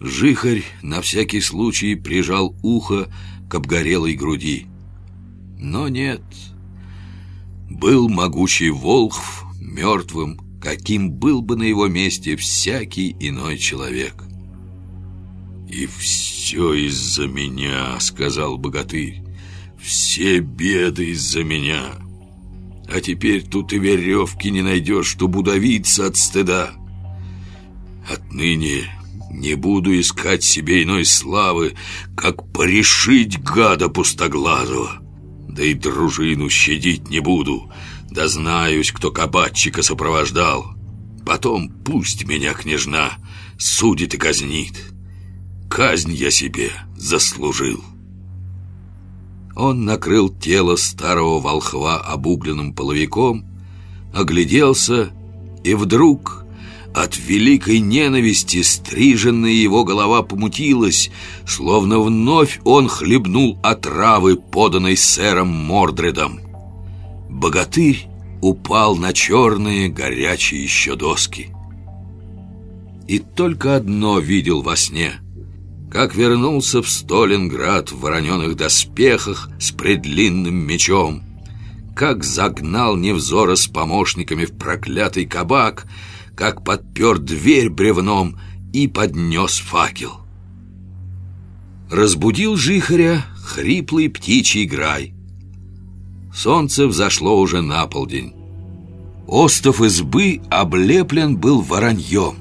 Жихарь на всякий случай прижал ухо к обгорелой груди. Но нет, был могучий Волхв мертвым, каким был бы на его месте всякий иной человек. «И все из-за меня», — сказал богатырь. «Все беды из-за меня. А теперь тут и веревки не найдешь, чтобы удавиться от стыда. Отныне не буду искать себе иной славы, как порешить гада пустоглазого. Да и дружину щадить не буду, да знаюсь, кто кабатчика сопровождал. Потом пусть меня княжна судит и казнит». Казнь я себе заслужил. Он накрыл тело старого волхва обугленным половиком, огляделся, и вдруг от великой ненависти стриженная его голова помутилась, словно вновь он хлебнул отравы, поданной сэром Мордредом. Богатырь упал на черные горячие еще доски. И только одно видел во сне — как вернулся в Сталинград в вороненых доспехах с предлинным мечом, как загнал Невзора с помощниками в проклятый кабак, как подпер дверь бревном и поднес факел. Разбудил жихаря хриплый птичий грай. Солнце взошло уже на полдень. Остов избы облеплен был вороньем.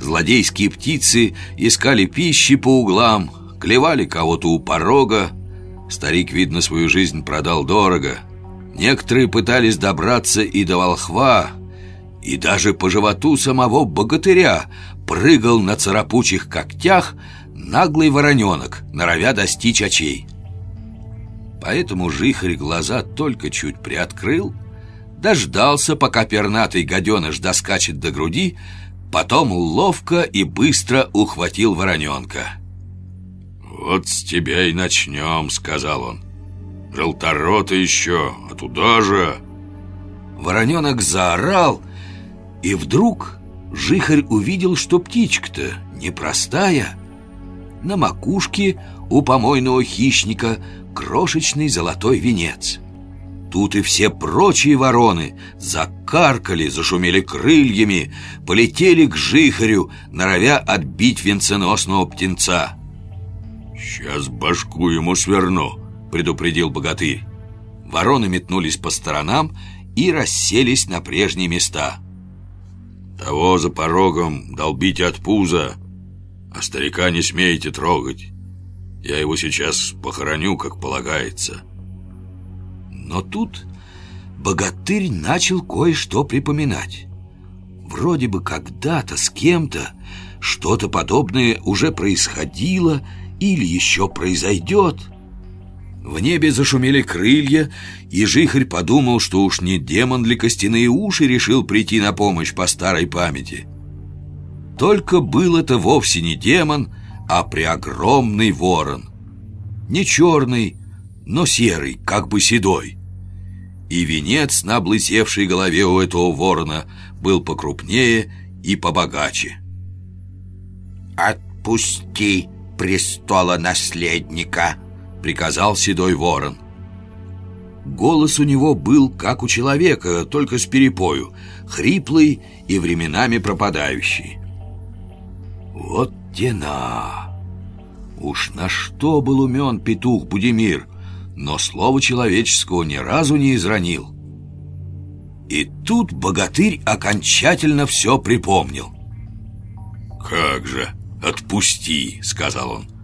Злодейские птицы искали пищи по углам, клевали кого-то у порога. Старик, видно, свою жизнь продал дорого. Некоторые пытались добраться и до волхва, и даже по животу самого богатыря прыгал на царапучих когтях наглый вороненок, норовя достичь очей. Поэтому жихарь глаза только чуть приоткрыл, дождался, пока пернатый гаденыш доскачет до груди, Потом ловко и быстро ухватил вороненка. «Вот с тебя и начнем», — сказал он. «Желторота еще, а туда же...» Вороненок заорал, и вдруг Жихарь увидел, что птичка-то непростая. На макушке у помойного хищника крошечный золотой венец — Тут и все прочие вороны закаркали, зашумели крыльями, полетели к жихарю, норовя отбить венценосного птенца. «Сейчас башку ему сверну», — предупредил богатырь. Вороны метнулись по сторонам и расселись на прежние места. «Того за порогом долбите от пуза, а старика не смеете трогать. Я его сейчас похороню, как полагается». Но тут богатырь начал кое-что припоминать. Вроде бы когда-то с кем-то что-то подобное уже происходило или еще произойдет. В небе зашумели крылья, и Жихарь подумал, что уж не демон ли костяные уши решил прийти на помощь по старой памяти. Только был это вовсе не демон, а преогромный ворон. Не черный, но серый, как бы седой и венец на облысевшей голове у этого ворона был покрупнее и побогаче. «Отпусти престола наследника!» — приказал седой ворон. Голос у него был, как у человека, только с перепою, хриплый и временами пропадающий. «Вот тена! Уж на что был умен петух Будимир!» но слова человеческого ни разу не изранил. И тут богатырь окончательно все припомнил. «Как же, отпусти!» — сказал он.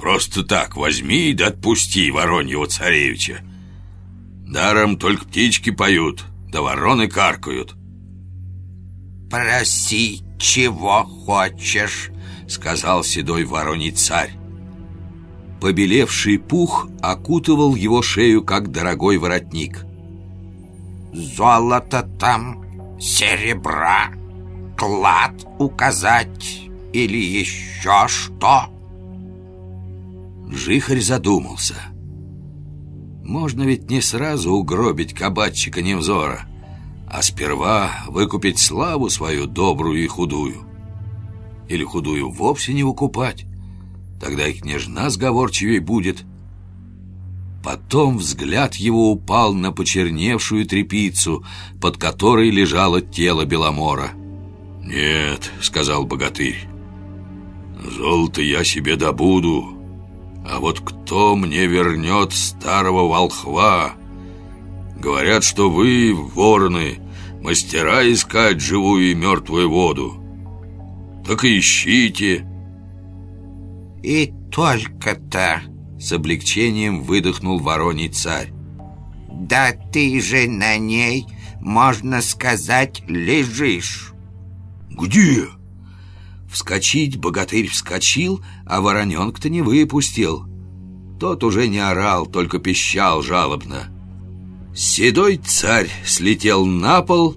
«Просто так возьми да отпусти Вороньего царевича. Даром только птички поют, да вороны каркают». «Проси, чего хочешь», — сказал седой вороний царь. Побелевший пух окутывал его шею, как дорогой воротник. «Золото там, серебра, клад указать или еще что?» Жихарь задумался. Можно ведь не сразу угробить кабачика Невзора, а сперва выкупить славу свою добрую и худую. или худую вовсе не выкупать. Тогда и княжна сговорчивей будет. Потом взгляд его упал на почерневшую трепицу, под которой лежало тело Беломора. «Нет», — сказал богатырь, — «золото я себе добуду, а вот кто мне вернет старого волхва? Говорят, что вы, вороны, мастера искать живую и мертвую воду. Так и ищите». «И только-то...» С облегчением выдохнул вороний царь. «Да ты же на ней, можно сказать, лежишь!» «Где?» Вскочить богатырь вскочил, а вороненка-то не выпустил. Тот уже не орал, только пищал жалобно. Седой царь слетел на пол,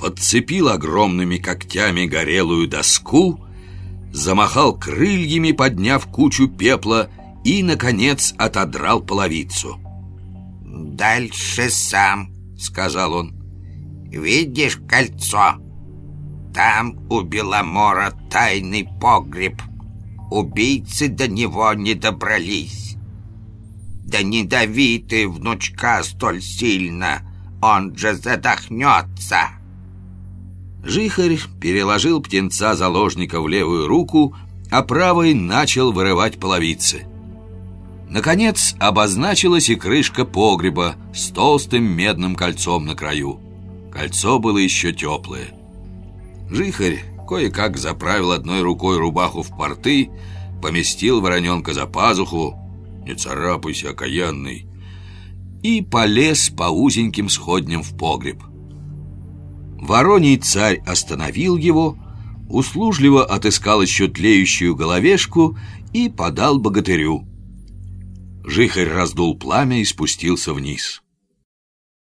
подцепил огромными когтями горелую доску, замахал крыльями, подняв кучу пепла и, наконец, отодрал половицу. «Дальше сам», — сказал он. «Видишь кольцо? Там у Беломора тайный погреб. Убийцы до него не добрались. Да не дави ты внучка столь сильно, он же задохнется». Жихарь переложил птенца заложника в левую руку, а правой начал вырывать половицы. Наконец обозначилась и крышка погреба с толстым медным кольцом на краю. Кольцо было еще теплое. Жихарь кое-как заправил одной рукой рубаху в порты, поместил вороненка за пазуху, не царапайся, окаянный, и полез по узеньким сходням в погреб. Вороний царь остановил его, услужливо отыскал еще тлеющую головешку и подал богатырю. Жихарь раздул пламя и спустился вниз.